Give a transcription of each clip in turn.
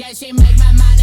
Yeah, she make my mind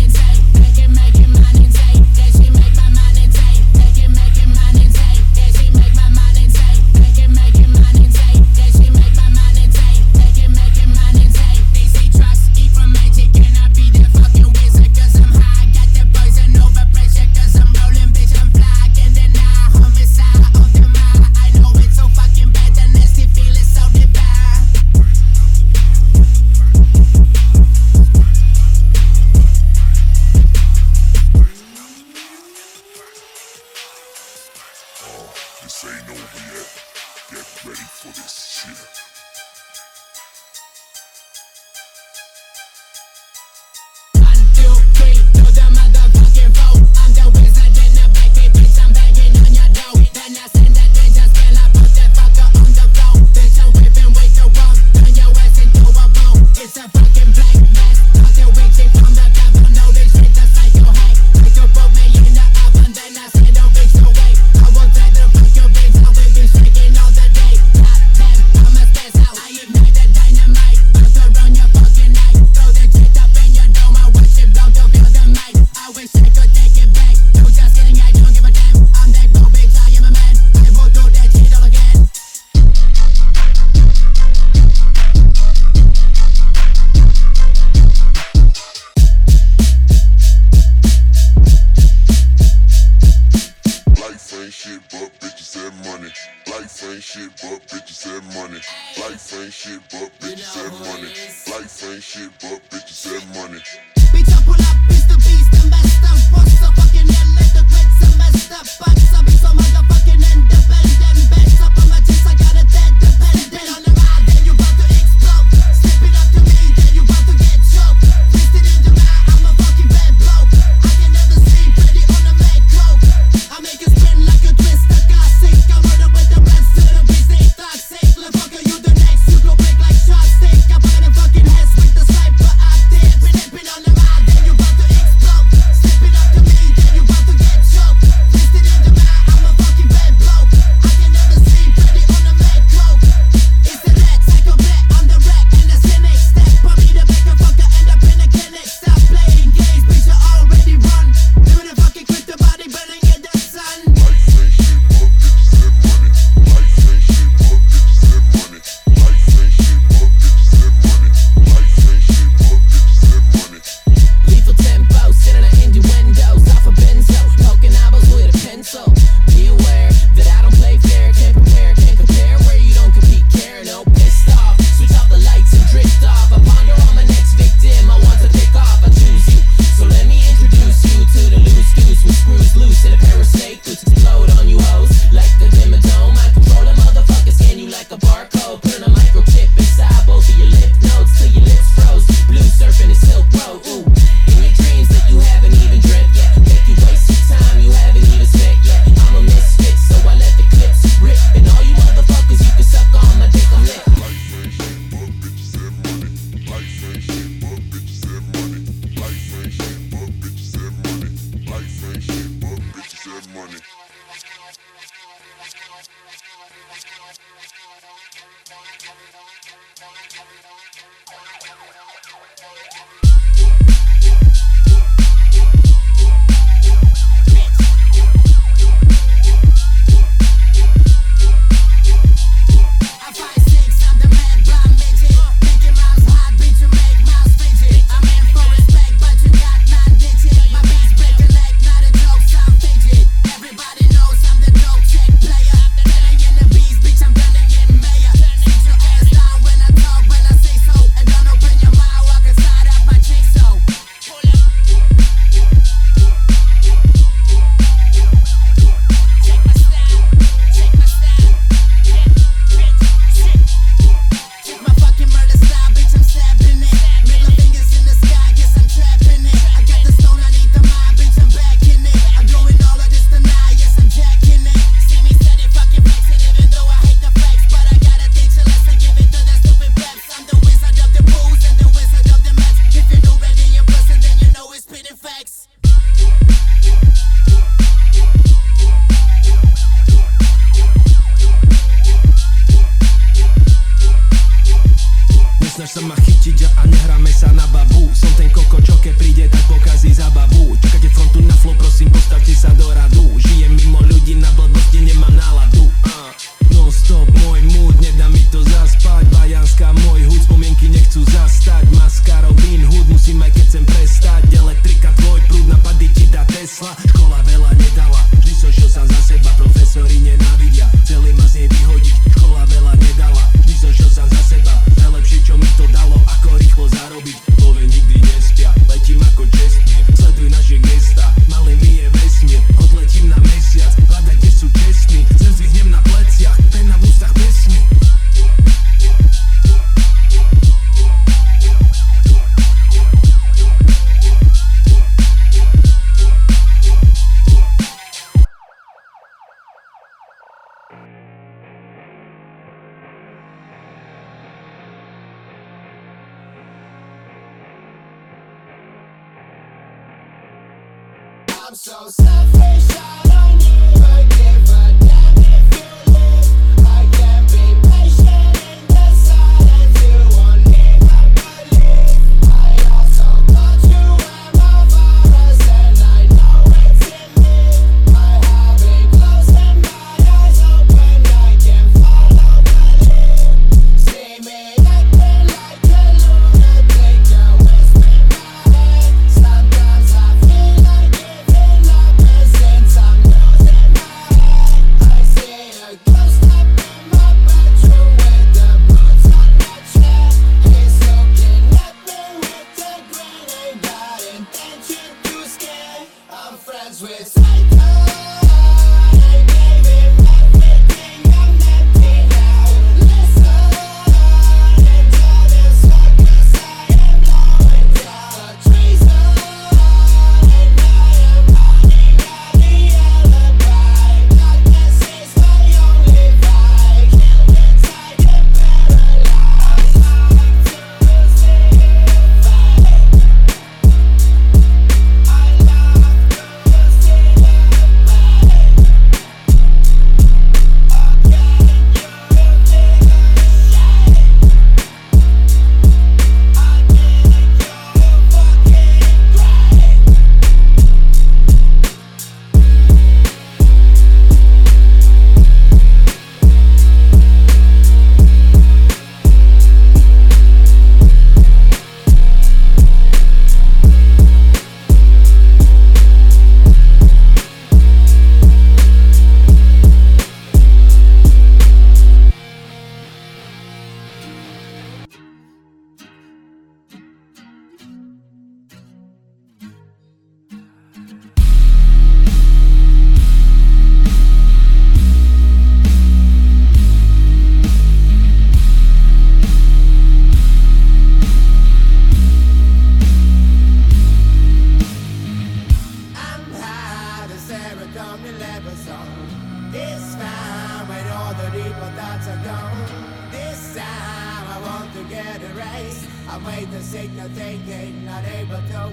I'm so selfish, I don't give a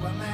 want to